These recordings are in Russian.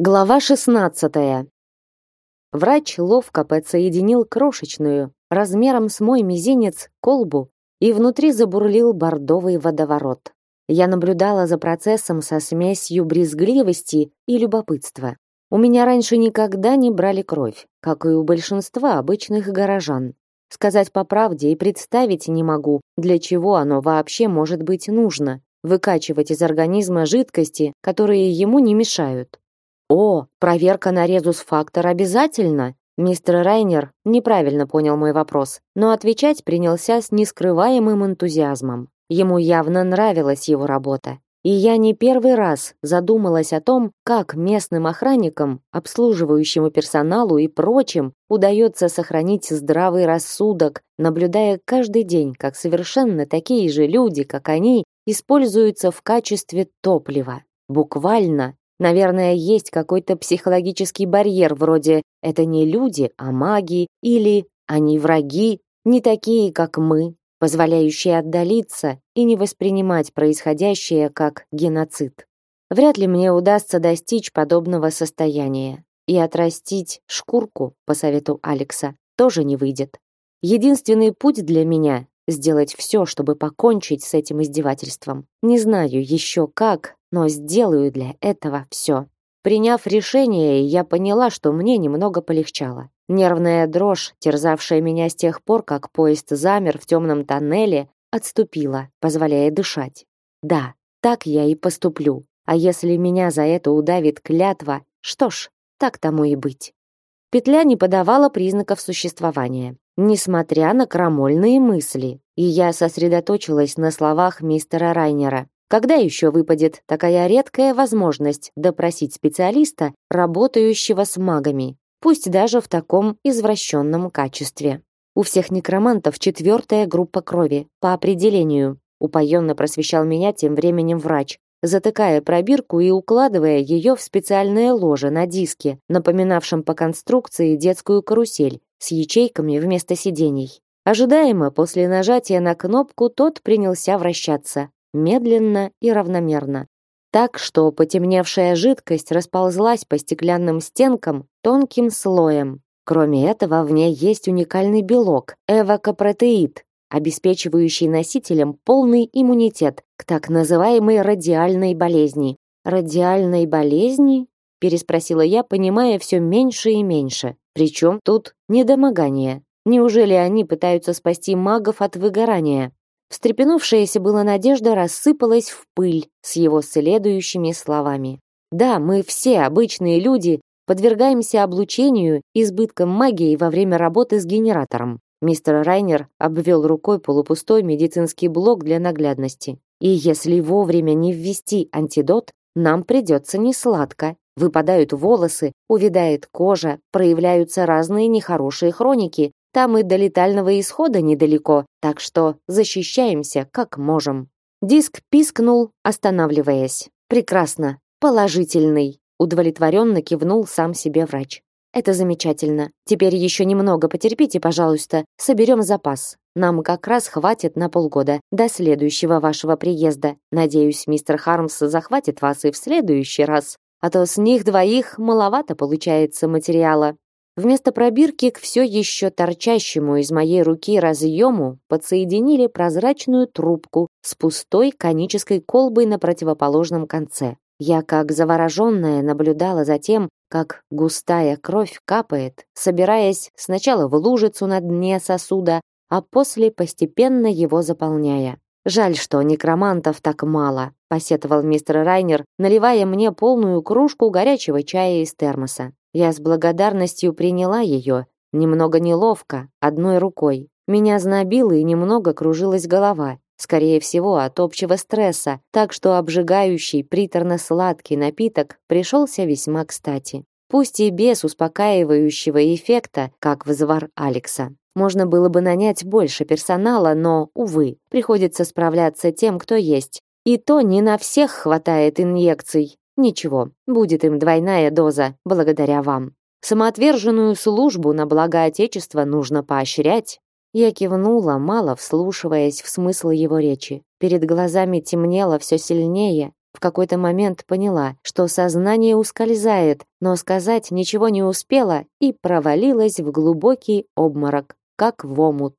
Глава 16. Врач ловко подсоединил крошечную, размером с мой мизинец, колбу, и внутри забурлил бордовый водоворот. Я наблюдала за процессом со смесью брезгливости и любопытства. У меня раньше никогда не брали кровь, как и у большинства обычных горожан. Сказать по правде и представить не могу, для чего оно вообще может быть нужно выкачивать из организма жидкости, которые ему не мешают. О, проверка на резус-фактор обязательно. Мистер Райнер неправильно понял мой вопрос, но отвечать принялся с нескрываемым энтузиазмом. Ему явно нравилась его работа. И я не первый раз задумалась о том, как местным охранникам, обслуживающему персоналу и прочим удается сохранить здравый рассудок, наблюдая каждый день, как совершенно такие же люди, как они, используются в качестве топлива. Буквально Наверное, есть какой-то психологический барьер вроде «это не люди, а маги» или «они враги, не такие, как мы», позволяющие отдалиться и не воспринимать происходящее как геноцид. Вряд ли мне удастся достичь подобного состояния. И отрастить шкурку, по совету Алекса, тоже не выйдет. Единственный путь для меня сделать все, чтобы покончить с этим издевательством. Не знаю еще как, но сделаю для этого все. Приняв решение, я поняла, что мне немного полегчало. Нервная дрожь, терзавшая меня с тех пор, как поезд замер в темном тоннеле, отступила, позволяя дышать. Да, так я и поступлю. А если меня за это удавит клятва, что ж, так тому и быть. Петля не подавала признаков существования, несмотря на крамольные мысли, и я сосредоточилась на словах мистера Райнера. Когда еще выпадет такая редкая возможность допросить специалиста, работающего с магами, пусть даже в таком извращенном качестве? У всех некромантов четвертая группа крови, по определению, упоенно просвещал меня тем временем врач, затыкая пробирку и укладывая ее в специальное ложе на диске, напоминавшем по конструкции детскую карусель с ячейками вместо сидений. Ожидаемо после нажатия на кнопку тот принялся вращаться, медленно и равномерно. Так что потемневшая жидкость расползлась по стеклянным стенкам тонким слоем. Кроме этого, в ней есть уникальный белок эвакопротеид, обеспечивающий носителям полный иммунитет к так называемой радиальной болезни. Радиальной болезни? переспросила я, понимая все меньше и меньше. Причем тут недомогание. Неужели они пытаются спасти магов от выгорания? Встрепенувшаяся была надежда рассыпалась в пыль с его следующими словами. Да, мы все обычные люди подвергаемся облучению избыткам магии во время работы с генератором. Мистер Райнер обвел рукой полупустой медицинский блок для наглядности. И если вовремя не ввести антидот, нам придется несладко. Выпадают волосы, увядает кожа, проявляются разные нехорошие хроники, там и до летального исхода недалеко, так что защищаемся как можем. Диск пискнул, останавливаясь. Прекрасно, положительный, удовлетворенно кивнул сам себе врач. Это замечательно. Теперь еще немного потерпите, пожалуйста. Соберем запас. Нам как раз хватит на полгода до следующего вашего приезда. Надеюсь, мистер Хармс захватит вас и в следующий раз. А то с них двоих маловато получается материала. Вместо пробирки к все еще торчащему из моей руки разъему подсоединили прозрачную трубку с пустой конической колбой на противоположном конце. Я, как завороженная, наблюдала за тем, как густая кровь капает, собираясь сначала в лужицу на дне сосуда, а после постепенно его заполняя. Жаль, что некромантов так мало, посетовал мистер Райнер, наливая мне полную кружку горячего чая из термоса. Я с благодарностью приняла ее, немного неловко, одной рукой. Меня знобило и немного кружилась голова, скорее всего, от общего стресса, так что обжигающий приторно-сладкий напиток пришелся весьма кстати. Пусть и без успокаивающего эффекта, как в звар Алекса. Можно было бы нанять больше персонала, но, увы, приходится справляться тем, кто есть. И то не на всех хватает инъекций. Ничего, будет им двойная доза, благодаря вам. Самоотверженную службу на благо Отечества нужно поощрять. Я кивнула, мало вслушиваясь в смысл его речи. Перед глазами темнело все сильнее, В какой-то момент поняла, что сознание ускользает, но сказать ничего не успела и провалилась в глубокий обморок, как в омут.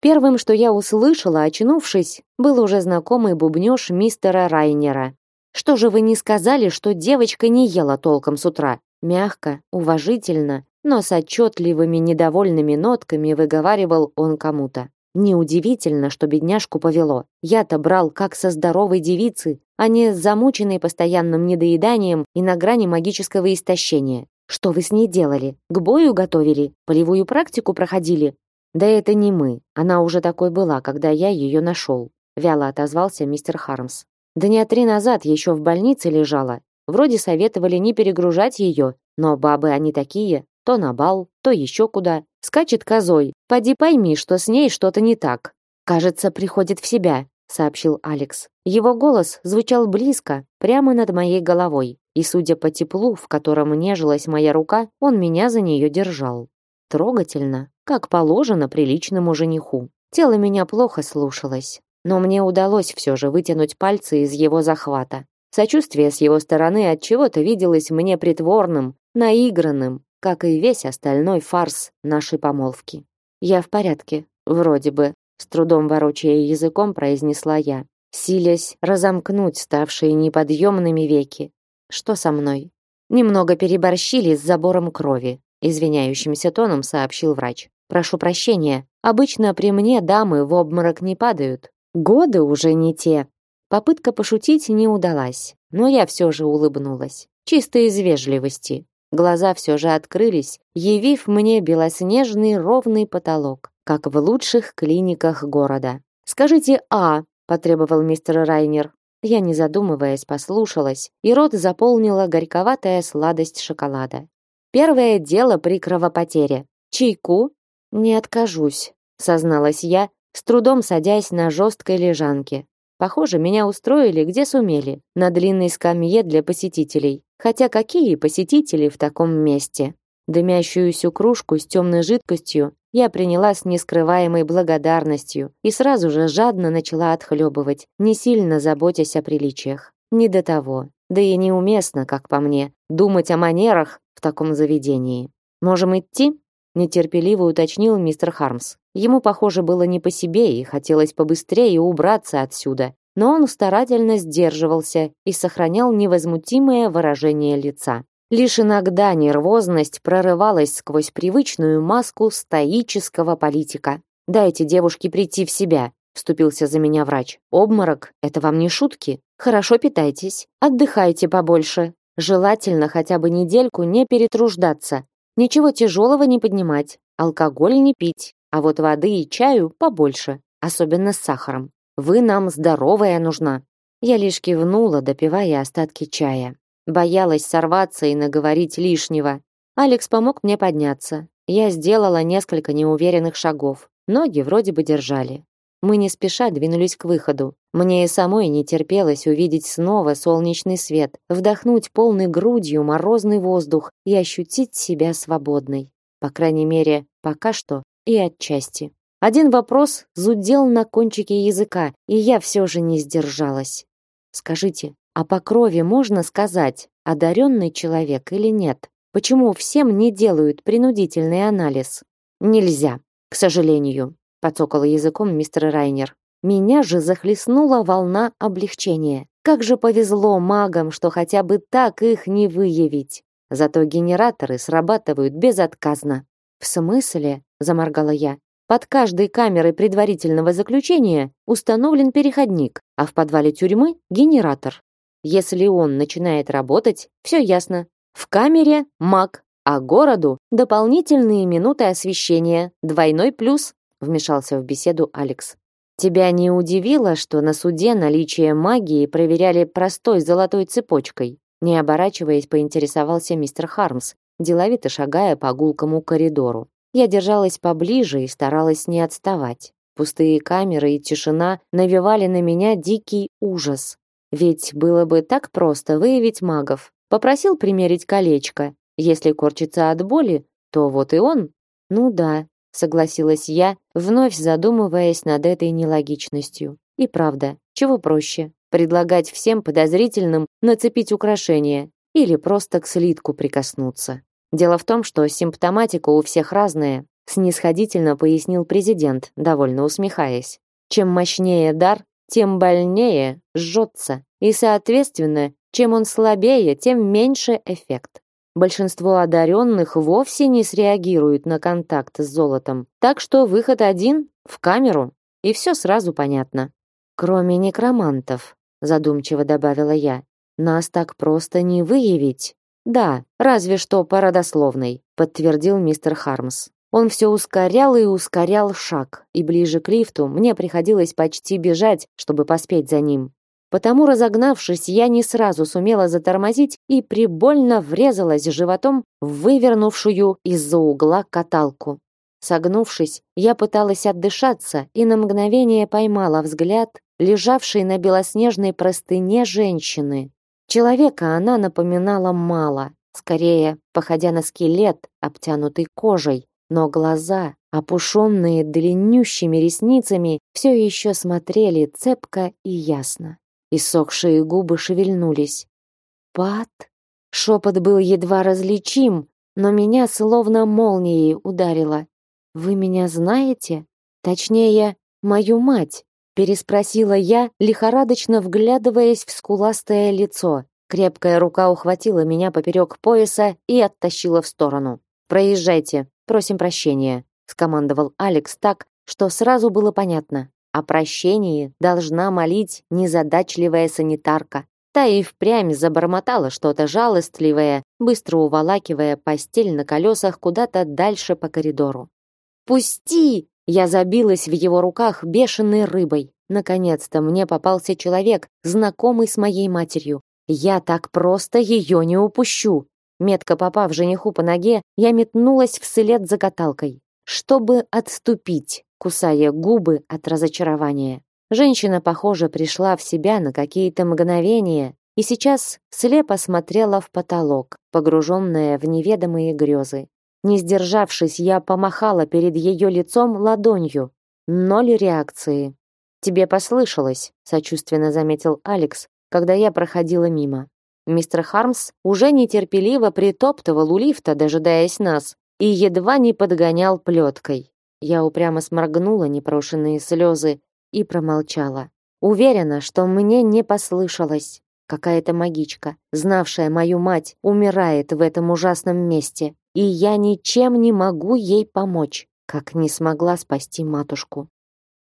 Первым, что я услышала, очнувшись, был уже знакомый бубнёж мистера Райнера. «Что же вы не сказали, что девочка не ела толком с утра?» Мягко, уважительно, но с отчетливыми недовольными нотками выговаривал он кому-то. Неудивительно, что бедняжку повело. Я-то брал как со здоровой девицы, а не с замученной постоянным недоеданием и на грани магического истощения. Что вы с ней делали? К бою готовили? Полевую практику проходили? Да это не мы. Она уже такой была, когда я ее нашел. Вяло отозвался мистер Хармс. Дня три назад еще в больнице лежала. Вроде советовали не перегружать ее, но бабы они такие, то на бал, то еще куда. Скачет козой. Поди пойми, что с ней что-то не так. Кажется, приходит в себя, сообщил Алекс. Его голос звучал близко, прямо над моей головой, и судя по теплу, в котором нежилась моя рука, он меня за нее держал. Трогательно, как положено приличному жениху. Тело меня плохо слушалось, но мне удалось все же вытянуть пальцы из его захвата. Сочувствие с его стороны от чего-то виделось мне притворным, наигранным, как и весь остальной фарс нашей помолвки. Я в порядке, вроде бы, с трудом ворочая языком произнесла я, силясь разомкнуть ставшие неподъемными веки. Что со мной? Немного переборщили с забором крови, извиняющимся тоном сообщил врач. Прошу прощения. Обычно при мне дамы в обморок не падают. Годы уже не те. Попытка пошутить не удалась, но я все же улыбнулась, чисто из вежливости. Глаза все же открылись, явив мне белоснежный ровный потолок, как в лучших клиниках города. Скажите «А», потребовал мистер Райнер. Я, не задумываясь, послушалась, и рот заполнила горьковатая сладость шоколада. Первое дело при кровопотере. Чайку? Не откажусь, созналась я, с трудом садясь на жесткой лежанке. Похоже, меня устроили где сумели, на длинной скамье для посетителей. Хотя какие посетители в таком месте? Дымящуюся кружку с темной жидкостью я приняла с нескрываемой благодарностью и сразу же жадно начала отхлебывать, не сильно заботясь о приличиях. Не до того. Да и неуместно, как по мне, думать о манерах в таком заведении. Можем идти? Нетерпеливо уточнил мистер Хармс. Ему, похоже, было не по себе и хотелось побыстрее убраться отсюда, но он старательно сдерживался и сохранял невозмутимое выражение лица. Лишь иногда нервозность прорывалась сквозь привычную маску стоического политика. «Дайте девушке прийти в себя», — вступился за меня врач. «Обморок — это вам не шутки. Хорошо питайтесь, отдыхайте побольше. Желательно хотя бы недельку не перетруждаться. Ничего тяжелого не поднимать, алкоголь не пить, а вот воды и чаю побольше, особенно с сахаром. Вы нам здоровая нужна. Я лишь кивнула, допивая остатки чая. Боялась сорваться и наговорить лишнего. Алекс помог мне подняться. Я сделала несколько неуверенных шагов. Ноги вроде бы держали. Мы не спеша двинулись к выходу. Мне и самой не терпелось увидеть снова солнечный свет, вдохнуть полной грудью морозный воздух и ощутить себя свободной. По крайней мере, пока что и отчасти. Один вопрос зудел на кончике языка, и я все же не сдержалась. Скажите, а по крови можно сказать, одаренный человек или нет? Почему всем не делают принудительный анализ? Нельзя, к сожалению подсокала языком мистер Райнер. Меня же захлестнула волна облегчения. Как же повезло магам, что хотя бы так их не выявить. Зато генераторы срабатывают безотказно. В смысле? заморгала я. Под каждой камерой предварительного заключения установлен переходник, а в подвале тюрьмы генератор. Если он начинает работать, все ясно. В камере маг, а городу дополнительные минуты освещения, двойной плюс вмешался в беседу Алекс. Тебя не удивило, что на суде наличие магии проверяли простой золотой цепочкой? Не оборачиваясь, поинтересовался мистер Хармс, деловито шагая по гулкому коридору. Я держалась поближе и старалась не отставать. Пустые камеры и тишина навевали на меня дикий ужас. Ведь было бы так просто выявить магов. Попросил примерить колечко. Если корчится от боли, то вот и он. Ну да, согласилась я, вновь задумываясь над этой нелогичностью. И правда, чего проще? Предлагать всем подозрительным нацепить украшения или просто к слитку прикоснуться. Дело в том, что симптоматика у всех разная, снисходительно пояснил президент, довольно усмехаясь. Чем мощнее дар, тем больнее жжется, и, соответственно, чем он слабее, тем меньше эффект. Большинство одаренных вовсе не среагируют на контакт с золотом, так что выход один — в камеру, и все сразу понятно. Кроме некромантов, задумчиво добавила я, нас так просто не выявить. Да, разве что по родословной, подтвердил мистер Хармс. Он все ускорял и ускорял шаг, и ближе к лифту мне приходилось почти бежать, чтобы поспеть за ним. Потому, разогнавшись, я не сразу сумела затормозить и прибольно врезалась животом в вывернувшую из-за угла каталку. Согнувшись, я пыталась отдышаться и на мгновение поймала взгляд лежавшей на белоснежной простыне женщины. Человека она напоминала мало, скорее походя на скелет, обтянутый кожей, но глаза, опушенные длиннющими ресницами, все еще смотрели цепко и ясно. Иссохшие губы шевельнулись. «Пат?» Шепот был едва различим, но меня словно молнией ударило. «Вы меня знаете? Точнее, мою мать?» переспросила я, лихорадочно вглядываясь в скуластое лицо. Крепкая рука ухватила меня поперек пояса и оттащила в сторону. «Проезжайте, просим прощения», — скомандовал Алекс так, что сразу было понятно. О прощении должна молить незадачливая санитарка. Та и впрямь забормотала что-то жалостливое, быстро уволакивая постель на колесах куда-то дальше по коридору. «Пусти!» Я забилась в его руках бешеной рыбой. Наконец-то мне попался человек, знакомый с моей матерью. Я так просто ее не упущу. Метко попав жениху по ноге, я метнулась вслед за каталкой, чтобы отступить, кусая губы от разочарования. Женщина, похоже, пришла в себя на какие-то мгновения и сейчас слепо смотрела в потолок, погруженная в неведомые грезы. Не сдержавшись, я помахала перед ее лицом ладонью. Ноль реакции. Тебе послышалось, сочувственно заметил Алекс, когда я проходила мимо. Мистер Хармс уже нетерпеливо притоптывал у лифта, дожидаясь нас, и едва не подгонял плеткой. Я упрямо сморгнула непрошенные слезы и промолчала. Уверена, что мне не послышалось. Какая-то магичка, знавшая мою мать, умирает в этом ужасном месте, и я ничем не могу ей помочь, как не смогла спасти матушку.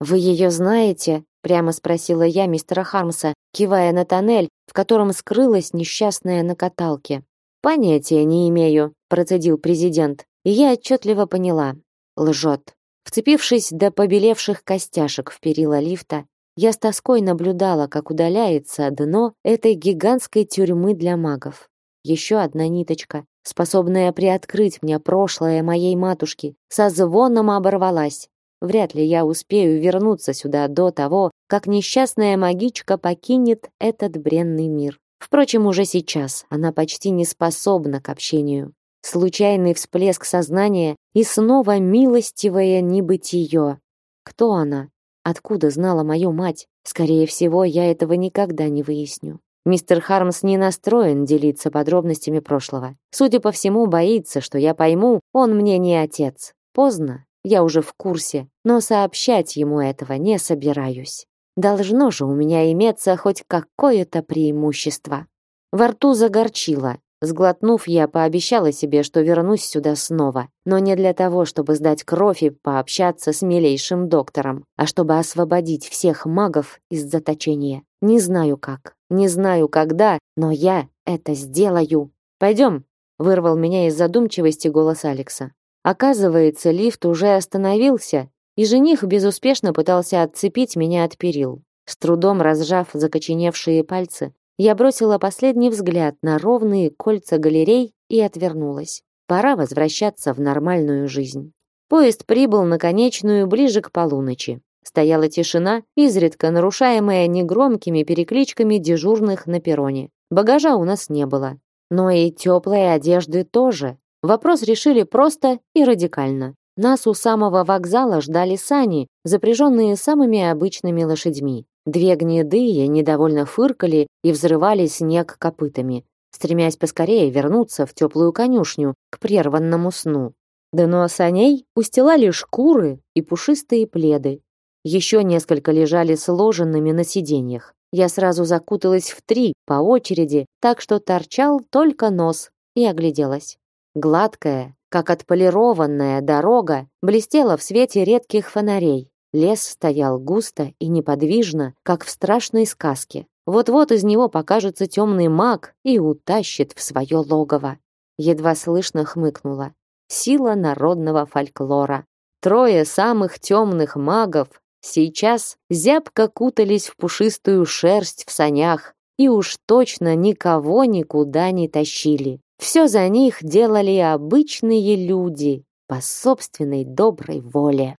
Вы ее знаете? прямо спросила я мистера Хармса, кивая на тоннель, в котором скрылась несчастная на каталке. Понятия не имею, процедил президент. И я отчетливо поняла. Лжет. Вцепившись до побелевших костяшек в перила лифта, я с тоской наблюдала, как удаляется дно этой гигантской тюрьмы для магов. Еще одна ниточка, способная приоткрыть мне прошлое моей матушки, со звоном оборвалась. Вряд ли я успею вернуться сюда до того, как несчастная магичка покинет этот бренный мир. Впрочем, уже сейчас она почти не способна к общению. Случайный всплеск сознания и снова милостивое небытие. Кто она? Откуда знала мою мать? Скорее всего, я этого никогда не выясню. Мистер Хармс не настроен делиться подробностями прошлого. Судя по всему, боится, что я пойму, он мне не отец. Поздно, я уже в курсе, но сообщать ему этого не собираюсь. Должно же у меня иметься хоть какое-то преимущество. Во рту загорчило, Сглотнув, я пообещала себе, что вернусь сюда снова, но не для того, чтобы сдать кровь и пообщаться с милейшим доктором, а чтобы освободить всех магов из заточения. Не знаю как, не знаю когда, но я это сделаю. Пойдем, вырвал меня из задумчивости голос Алекса. Оказывается, лифт уже остановился, и жених безуспешно пытался отцепить меня от перил. С трудом разжав закоченевшие пальцы, я бросила последний взгляд на ровные кольца галерей и отвернулась. Пора возвращаться в нормальную жизнь. Поезд прибыл на конечную ближе к полуночи. Стояла тишина, изредка нарушаемая негромкими перекличками дежурных на перроне. Багажа у нас не было. Но и теплой одежды тоже. Вопрос решили просто и радикально. Нас у самого вокзала ждали сани, запряженные самыми обычными лошадьми. Две гнедые недовольно фыркали и взрывали снег копытами, стремясь поскорее вернуться в теплую конюшню к прерванному сну. Дно саней устилали шкуры и пушистые пледы. Еще несколько лежали сложенными на сиденьях. Я сразу закуталась в три по очереди, так что торчал только нос, и огляделась. Гладкая, как отполированная дорога, блестела в свете редких фонарей. Лес стоял густо и неподвижно, как в страшной сказке. Вот-вот из него покажется темный маг и утащит в свое логово. Едва слышно хмыкнула. Сила народного фольклора. Трое самых темных магов сейчас зябко кутались в пушистую шерсть в санях и уж точно никого никуда не тащили. Все за них делали обычные люди по собственной доброй воле.